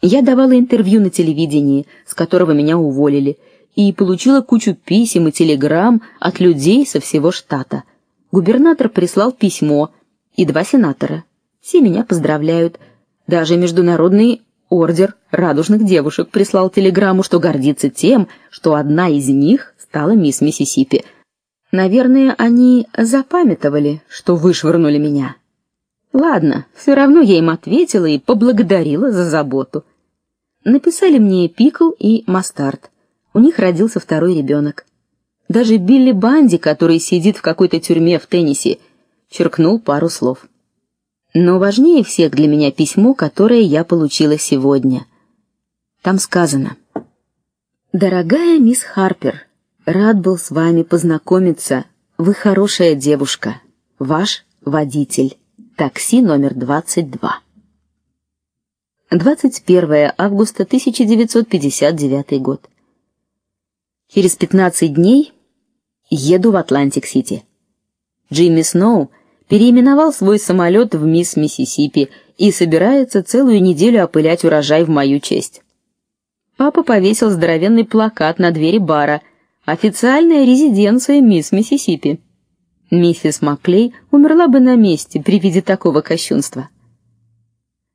Я давала интервью на телевидении, с которого меня уволили, и получила кучу писем и телеграмм от людей со всего штата. Губернатор прислал письмо, и два сенатора. Все меня поздравляют. Даже международный ордер радужных девушек прислал телеграмму, что гордится тем, что одна из них стала мисс Миссисипи. Наверное, они запамятовали, что вышвырнули меня. Ладно, все равно я им ответила и поблагодарила за заботу. Написали мне Пикл и Мастард. У них родился второй ребенок. Даже Билли Банди, который сидит в какой-то тюрьме в Теннесси, черкнул пару слов. Но важнее всех для меня письмо, которое я получила сегодня. Там сказано: Дорогая мисс Харпер, рад был с вами познакомиться. Вы хорошая девушка. Ваш водитель. Такси номер 22. 21 августа 1959 год. Через 15 дней еду в Атлантик-Сити. Джимми Сноу переименовал свой самолет в Мисс Миссисипи и собирается целую неделю опылять урожай в мою честь. Папа повесил здоровенный плакат на двери бара: "Официальная резиденция Мисс Миссисипи". Миссис Маклей умерла бы на месте при виде такого кощунства.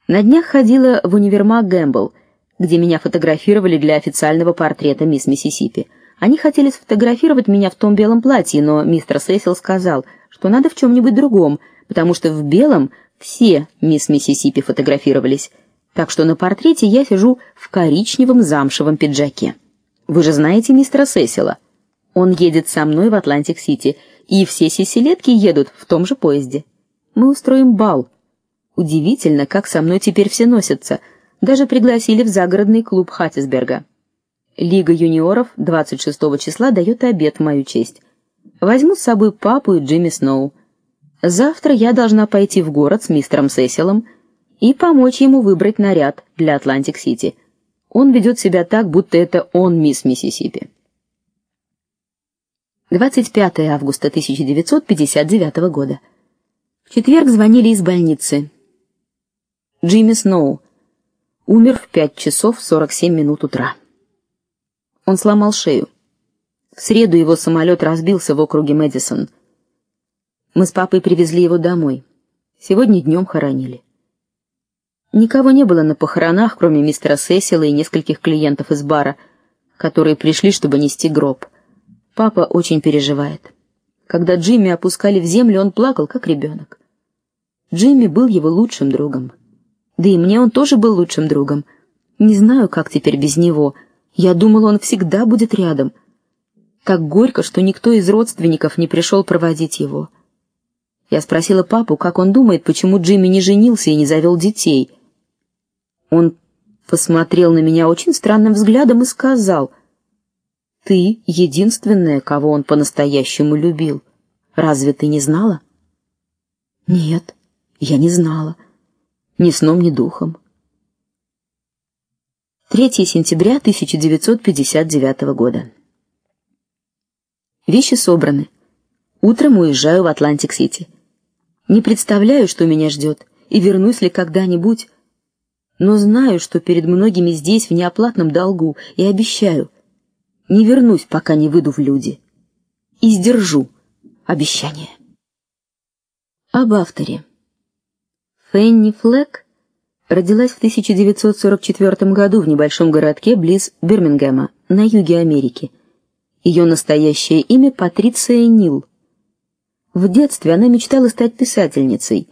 На днях ходила в универмаг Гэмбл, где меня фотографировали для официального портрета мисс Миссисипи. Они хотели сфотографировать меня в том белом платье, но мистер Сесил сказал, что надо в чем нибудь другом, потому что в белом все мисс Миссисипи фотографировались. Так что на портрете я сижу в коричневом замшевом пиджаке. Вы же знаете мистера Сесила. Он едет со мной в Атлантик-Сити, и все сиселетки едут в том же поезде. Мы устроим бал. Удивительно, как со мной теперь все носятся. Даже пригласили в загородный клуб Хаттисберга. Лига юниоров 26 числа дает обед в мою честь. Возьму с собой папу и Джимми Сноу. Завтра я должна пойти в город с мистером Сесилом и помочь ему выбрать наряд для Атлантик-Сити. Он ведет себя так, будто это он мисс Миссисипи. 25 августа 1959 года. В четверг звонили из больницы. Джимми Сноу умер в 5 часов 47 минут утра. Он сломал шею. В среду его самолет разбился в округе Мэдисон. Мы с папой привезли его домой. Сегодня днем хоронили. Никого не было на похоронах, кроме мистера Сесила и нескольких клиентов из бара, которые пришли, чтобы нести гроб. Папа очень переживает. Когда Джимми опускали в землю, он плакал как ребенок. Джимми был его лучшим другом. Да и мне он тоже был лучшим другом. Не знаю, как теперь без него. Я думала, он всегда будет рядом. Как горько, что никто из родственников не пришел проводить его. Я спросила папу, как он думает, почему Джимми не женился и не завел детей. Он посмотрел на меня очень странным взглядом и сказал: "Ты единственная, кого он по-настоящему любил. Разве ты не знала?" "Нет, я не знала. Ни сном, ни духом." 3 сентября 1959 года. Вещи собраны. Утром уезжаю в Атлантик-Сити. Не представляю, что меня ждет, и вернусь ли когда-нибудь, но знаю, что перед многими здесь в неоплатном долгу, и обещаю, не вернусь, пока не выйду в люди. И сдержу обещание. Об авторе. Фэнни Флэгг родилась в 1944 году в небольшом городке близ Бирмингема на юге Америки. Ее настоящее имя Патриция Нил. В детстве она мечтала стать писательницей,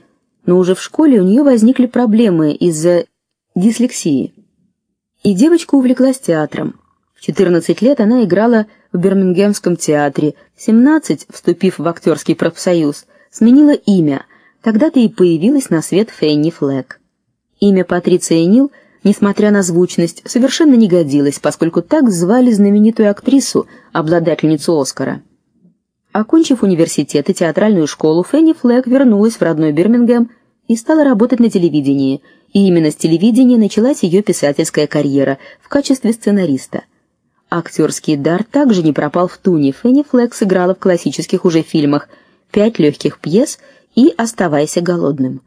но уже в школе у нее возникли проблемы из-за дислексии. И девочка увлеклась театром. В 14 лет она играла в Бирмингемском театре, в 17, вступив в актерский профсоюз, сменила имя. Тогда-то и появилась на свет Фенни Флэк. Имя Патриция Нил несмотря на звучность, совершенно не годилось, поскольку так звали знаменитую актрису, обладательницу Оскара. Окончив университет и театральную школу, Фенни Флэк вернулась в родной Бирмингем и стала работать на телевидении. И именно с телевидения началась ее писательская карьера в качестве сценариста. Актерский дар также не пропал в туне. Фенни Флэк сыграла в классических уже фильмах «Пять легких пьес» и «Оставайся голодным».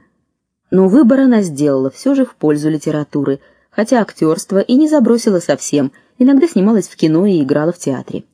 Но выбор она сделала все же в пользу литературы, хотя актерство и не забросила совсем. Иногда снималась в кино и играла в театре.